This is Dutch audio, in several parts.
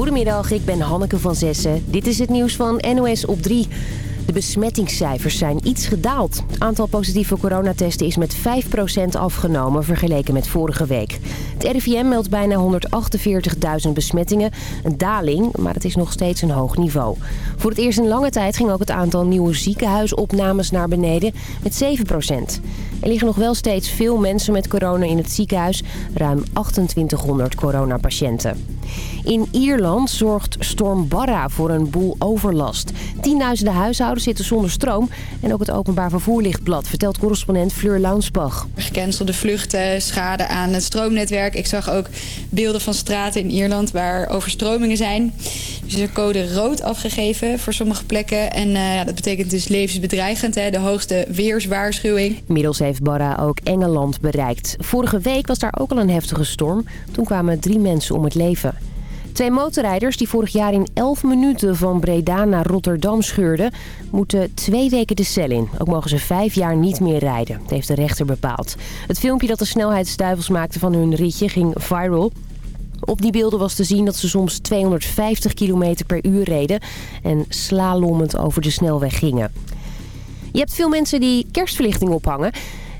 Goedemiddag, ik ben Hanneke van Zessen. Dit is het nieuws van NOS op 3. De besmettingscijfers zijn iets gedaald. Het aantal positieve coronatesten is met 5% afgenomen vergeleken met vorige week. Het RIVM meldt bijna 148.000 besmettingen. Een daling, maar het is nog steeds een hoog niveau. Voor het eerst in lange tijd ging ook het aantal nieuwe ziekenhuisopnames naar beneden met 7%. Er liggen nog wel steeds veel mensen met corona in het ziekenhuis. Ruim 2800 coronapatiënten. In Ierland zorgt storm Barra voor een boel overlast. Tienduizenden huishoudens zitten zonder stroom. En ook het openbaar vervoer ligt plat, vertelt correspondent Fleur Launsbach. Gecancelde vluchten, schade aan het stroomnetwerk. Ik zag ook beelden van straten in Ierland waar overstromingen zijn. Dus er is een code rood afgegeven voor sommige plekken. En uh, ja, dat betekent dus levensbedreigend, hè, de hoogste weerswaarschuwing. Inmiddels heeft Ook Engeland bereikt. Vorige week was daar ook al een heftige storm. Toen kwamen drie mensen om het leven. Twee motorrijders die vorig jaar in 11 minuten van Breda naar Rotterdam scheurden... moeten twee weken de cel in. Ook mogen ze vijf jaar niet meer rijden. Dat heeft de rechter bepaald. Het filmpje dat de snelheidsduivels maakte van hun ritje ging viral... Op die beelden was te zien dat ze soms 250 km per uur reden en slalommend over de snelweg gingen. Je hebt veel mensen die kerstverlichting ophangen.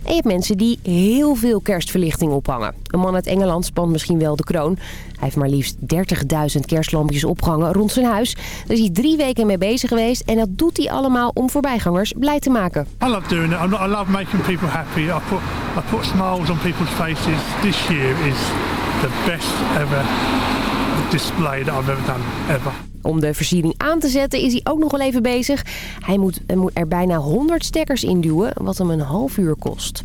En je hebt mensen die heel veel kerstverlichting ophangen. Een man uit Engeland spant misschien wel de kroon. Hij heeft maar liefst 30.000 kerstlampjes opgehangen rond zijn huis. Daar is hij drie weken mee bezig geweest. En dat doet hij allemaal om voorbijgangers blij te maken. I love doing it. I love making people happy. I put, I put smiles on people's faces. This year is the best ever display that I've ever done, ever. Om de versiering aan te zetten is hij ook nog wel even bezig. Hij moet, moet er bijna 100 stekkers in duwen, wat hem een half uur kost.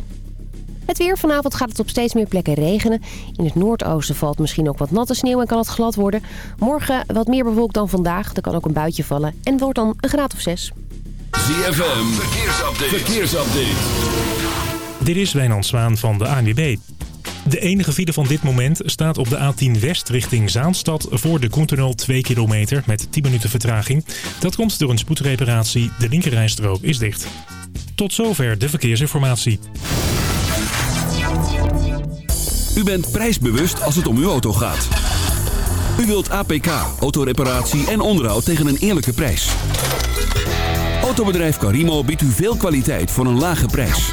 Het weer. Vanavond gaat het op steeds meer plekken regenen. In het noordoosten valt misschien ook wat natte sneeuw en kan het glad worden. Morgen wat meer bewolkt dan vandaag. Er kan ook een buitje vallen en wordt dan een graad of 6. ZFM. Verkeersupdate. Verkeersupdate. Dit is Wijnand Zwaan van de ANWB. De enige file van dit moment staat op de A10 West richting Zaanstad voor de Koentunnel 2 kilometer met 10 minuten vertraging. Dat komt door een spoedreparatie. De linkerrijstrook is dicht. Tot zover de verkeersinformatie. U bent prijsbewust als het om uw auto gaat. U wilt APK, autoreparatie en onderhoud tegen een eerlijke prijs. Autobedrijf Carimo biedt u veel kwaliteit voor een lage prijs.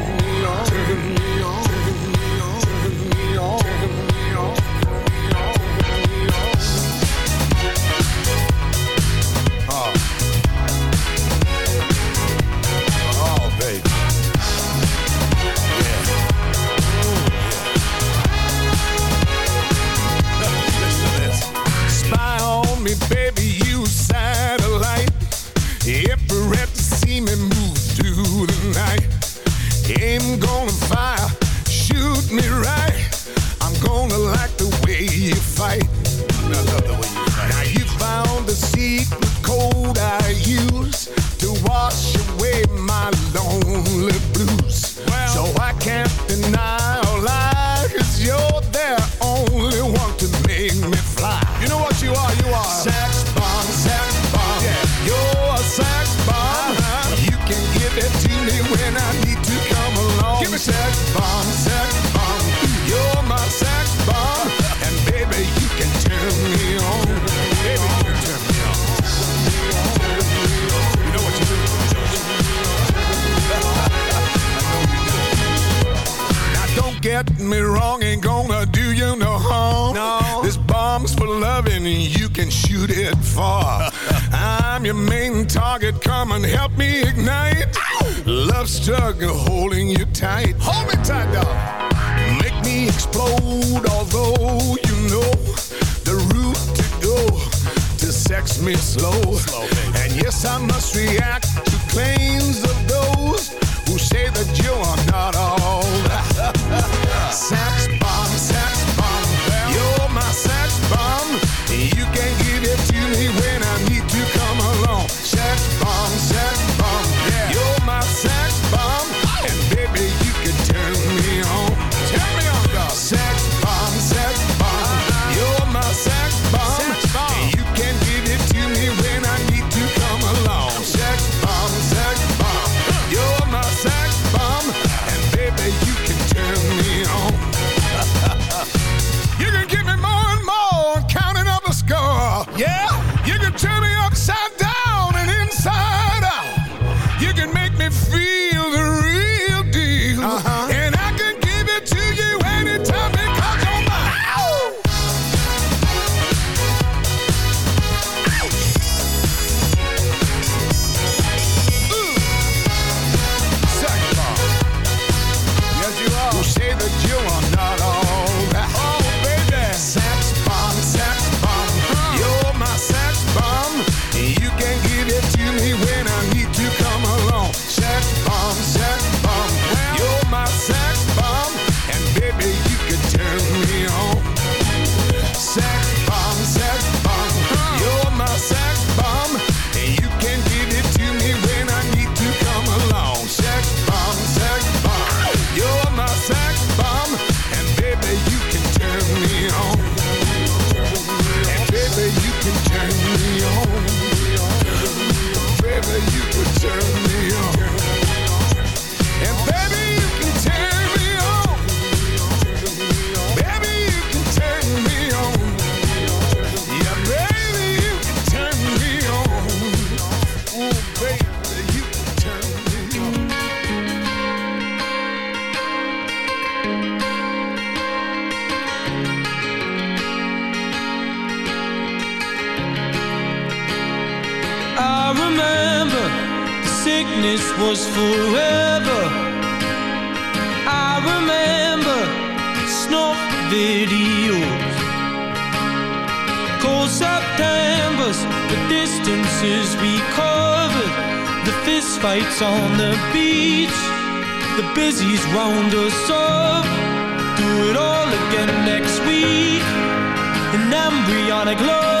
remember the sickness was forever. I remember snuff videos, cold September's, the distances we covered, the fistfights on the beach, the busies round us up. Do it all again next week, an embryonic love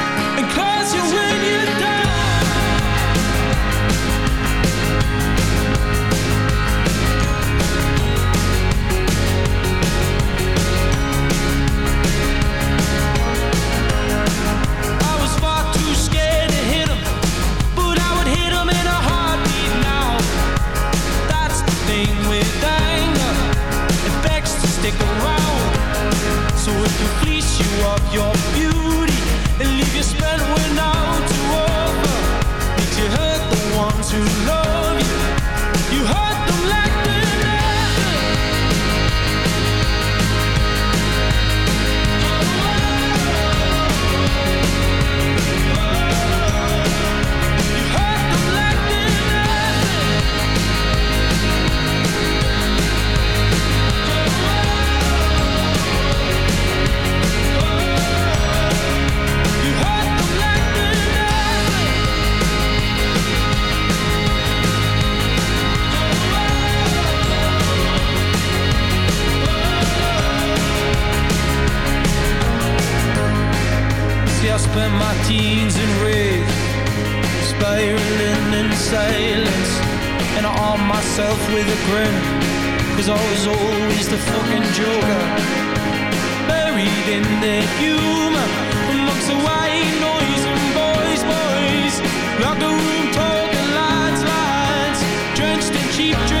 So if we please you of your beauty. Teens and red Spiraling in silence. And I arm myself with a grin Cause I was always the fucking joker. Buried in the humor Amongst the white noise and boys, boys. Locker room talking lights, lights. Drenched in cheap drinks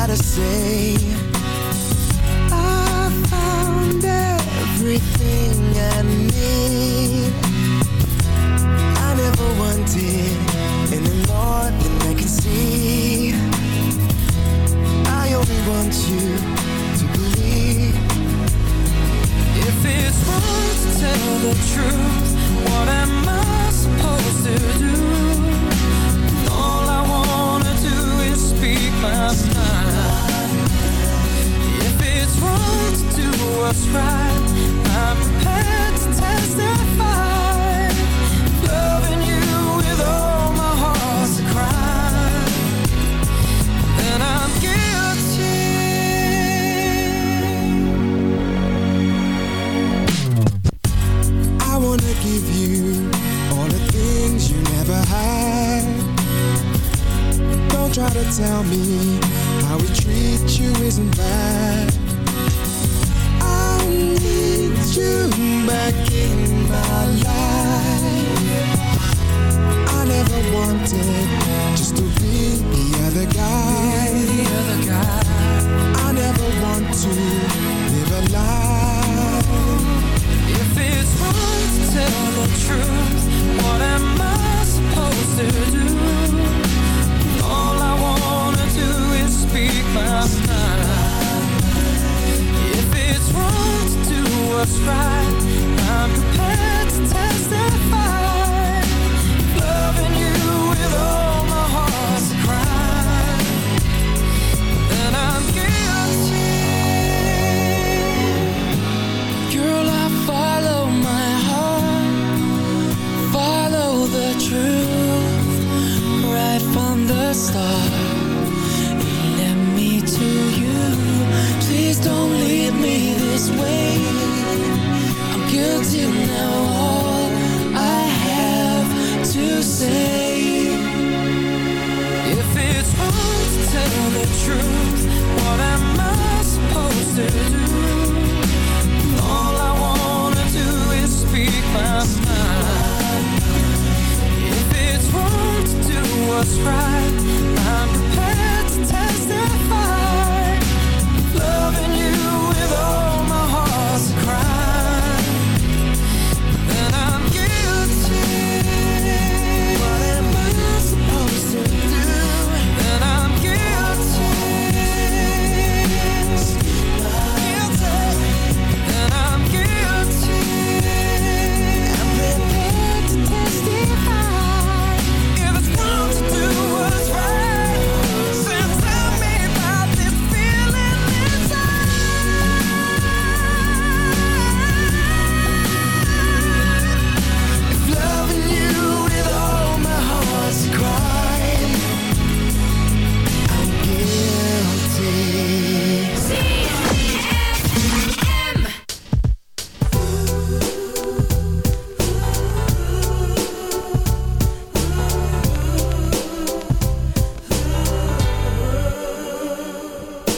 gotta say.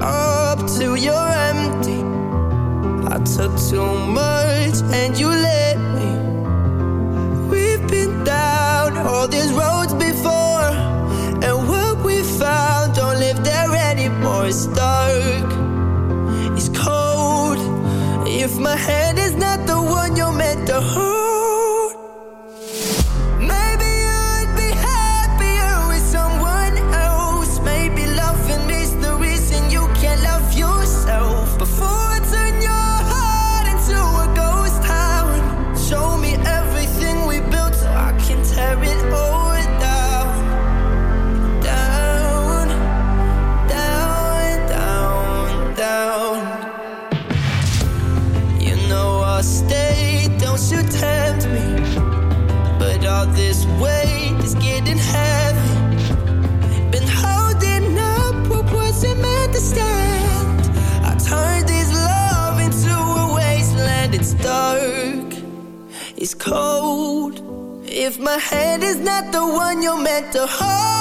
up till you're empty. I took too much and you my hand is not the one you're meant to hold,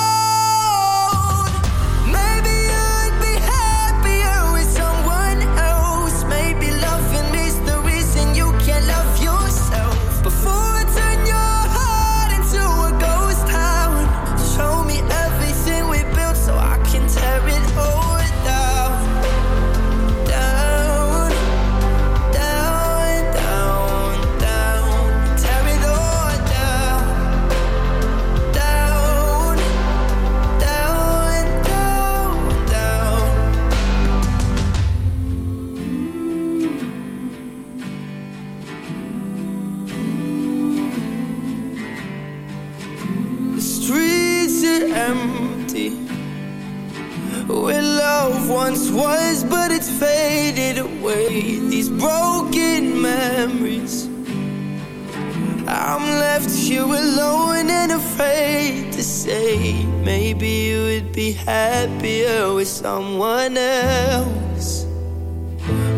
left here alone and afraid to say maybe you would be happier with someone else.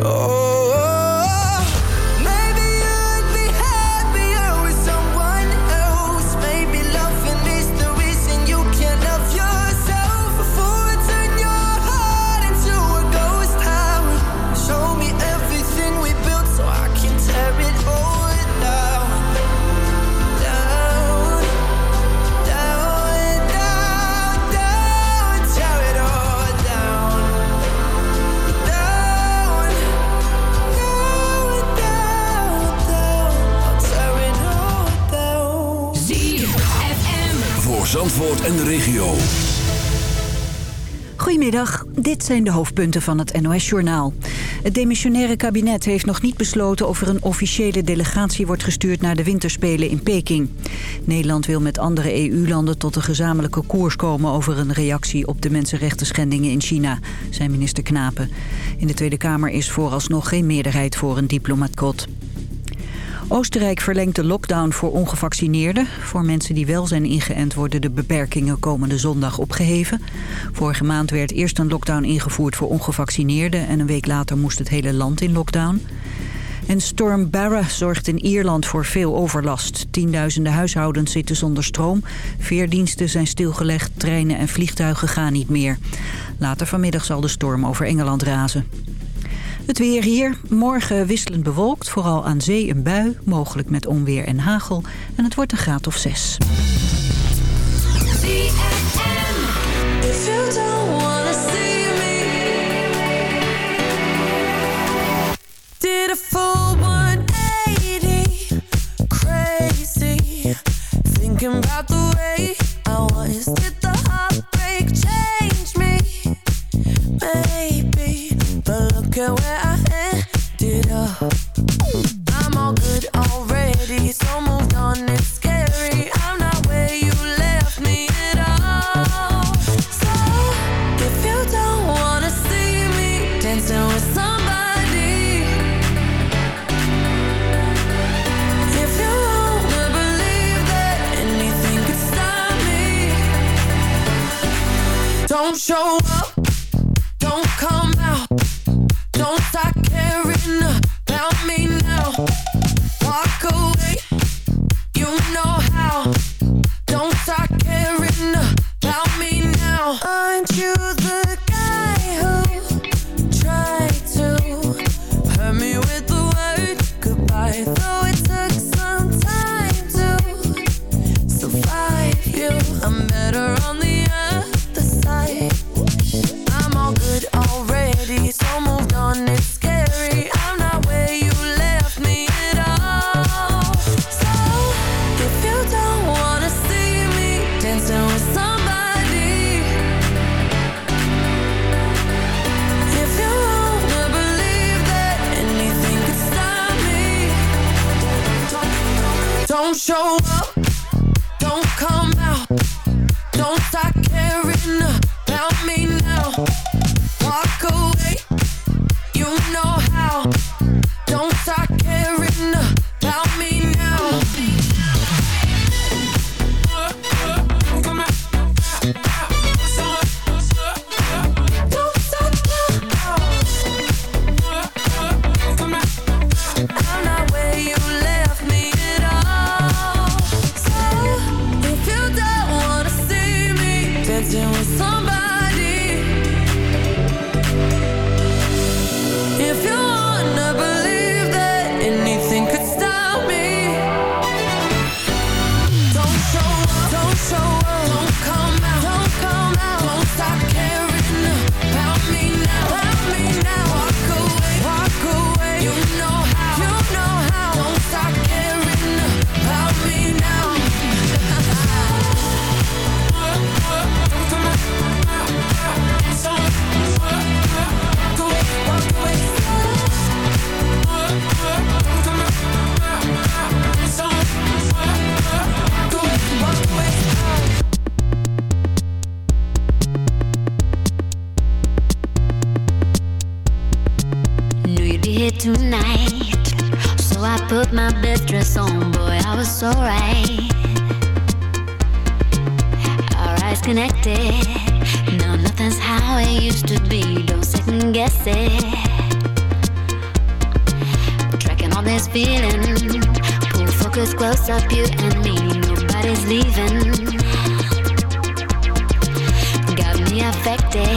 Oh, En de regio. Goedemiddag, dit zijn de hoofdpunten van het NOS-journaal. Het demissionaire kabinet heeft nog niet besloten of er een officiële delegatie wordt gestuurd naar de winterspelen in Peking. Nederland wil met andere EU-landen tot een gezamenlijke koers komen over een reactie op de mensenrechten schendingen in China, zei minister Knapen. In de Tweede Kamer is vooralsnog geen meerderheid voor een diplomatkot. Oostenrijk verlengt de lockdown voor ongevaccineerden. Voor mensen die wel zijn ingeënt worden de beperkingen komende zondag opgeheven. Vorige maand werd eerst een lockdown ingevoerd voor ongevaccineerden... en een week later moest het hele land in lockdown. En storm Barra zorgt in Ierland voor veel overlast. Tienduizenden huishoudens zitten zonder stroom. Veerdiensten zijn stilgelegd, treinen en vliegtuigen gaan niet meer. Later vanmiddag zal de storm over Engeland razen. Het weer hier. Morgen wisselend bewolkt. Vooral aan zee een bui. Mogelijk met onweer en hagel. En het wordt een graad of zes. If you don't wanna see me, Did a full 180, crazy. Thinking about the way show Got me affected.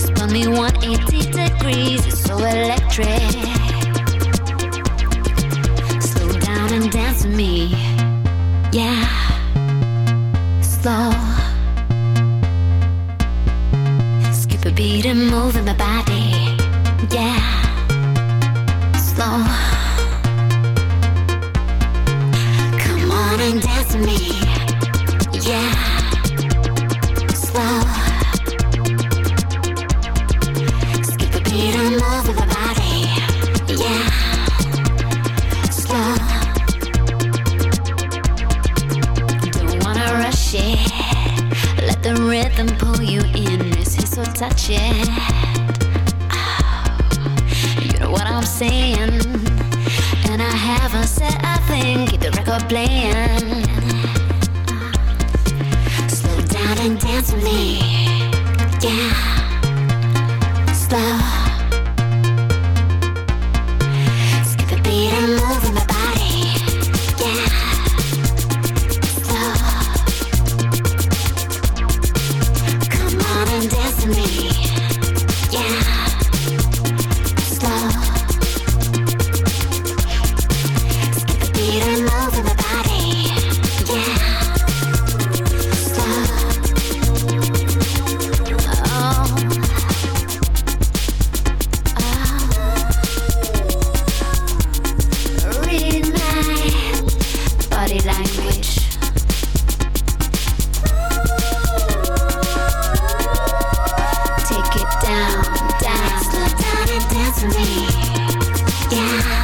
Spun me 180 degrees. It's so electric. dance for me. Yeah.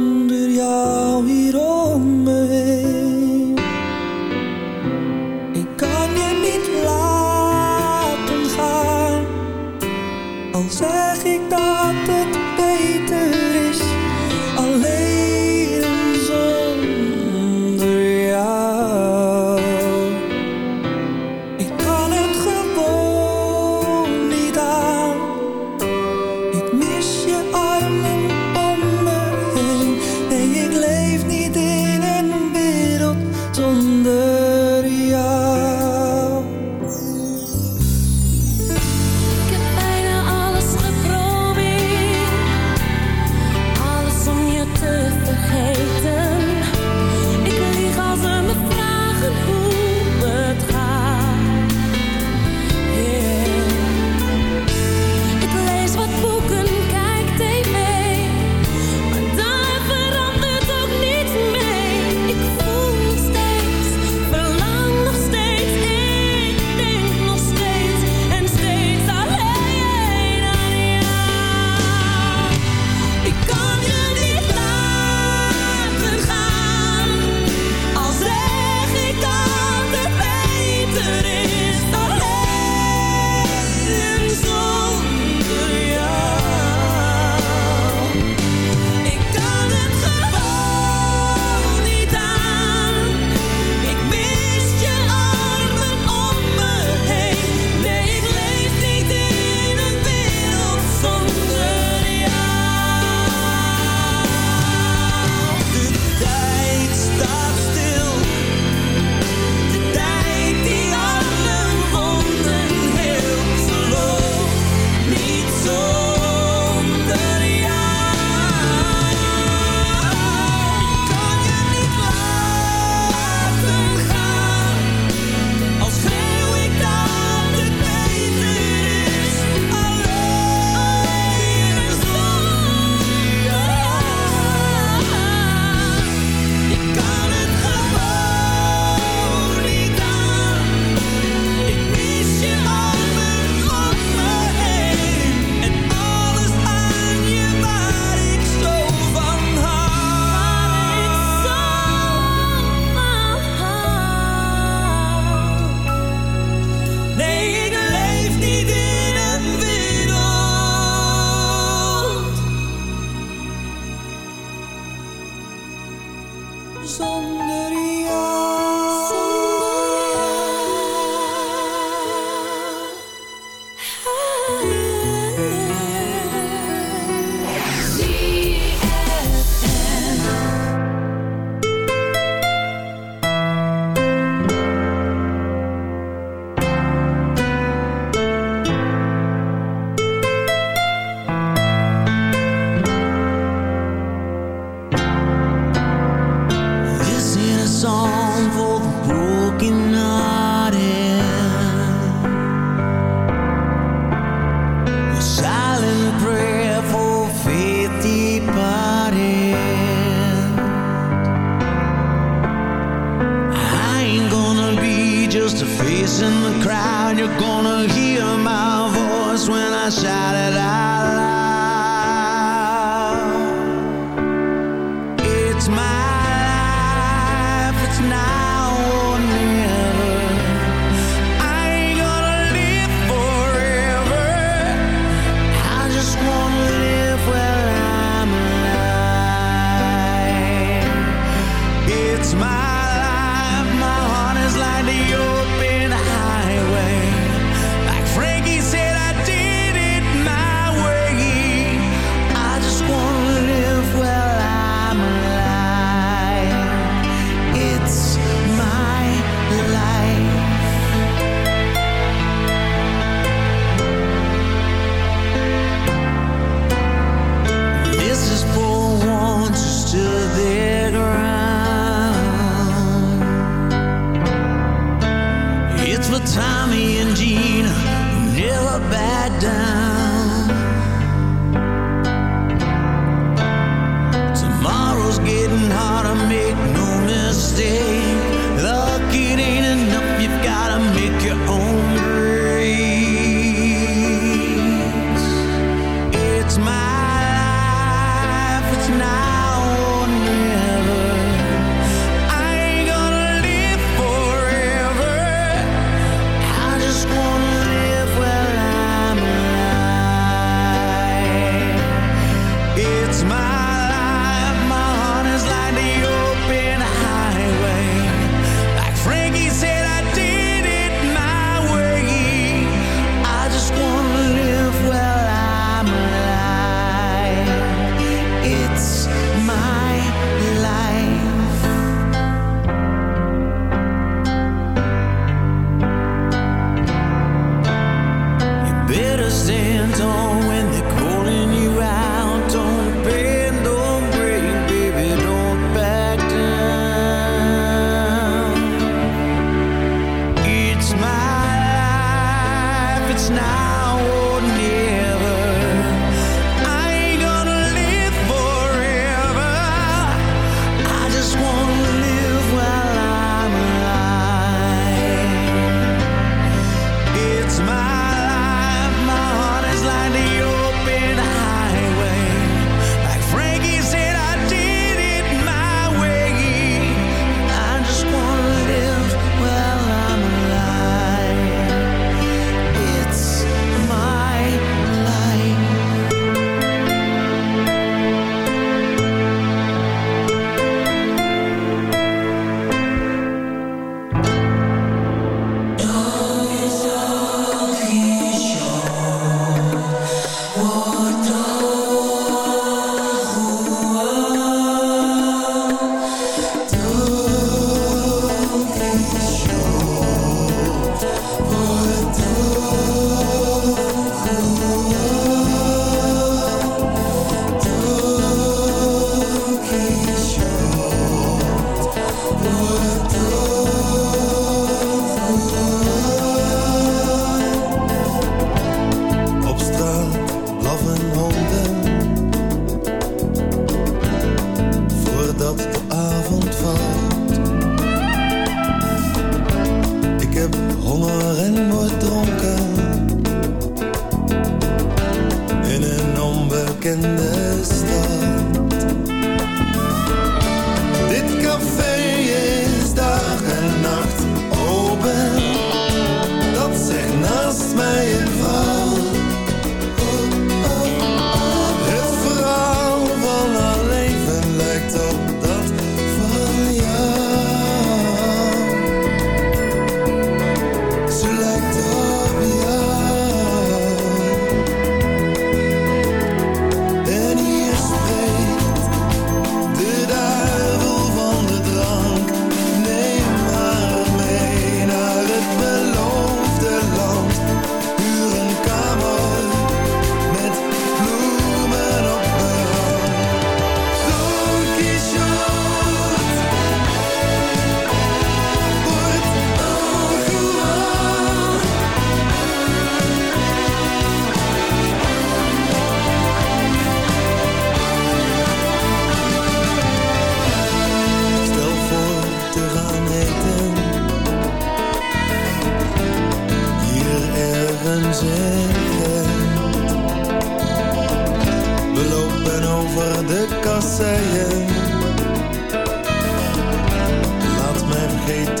Hey.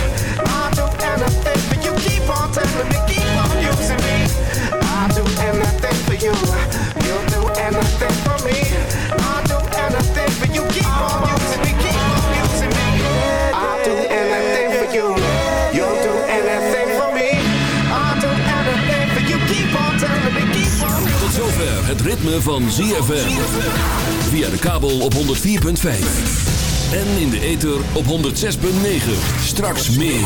do anything for you. Keep on me. Keep on me. I'll do anything for you. You'll do Tot zover het ritme van ZFM. Via de kabel op 104.5. En in de ether op 106.9. Straks meer.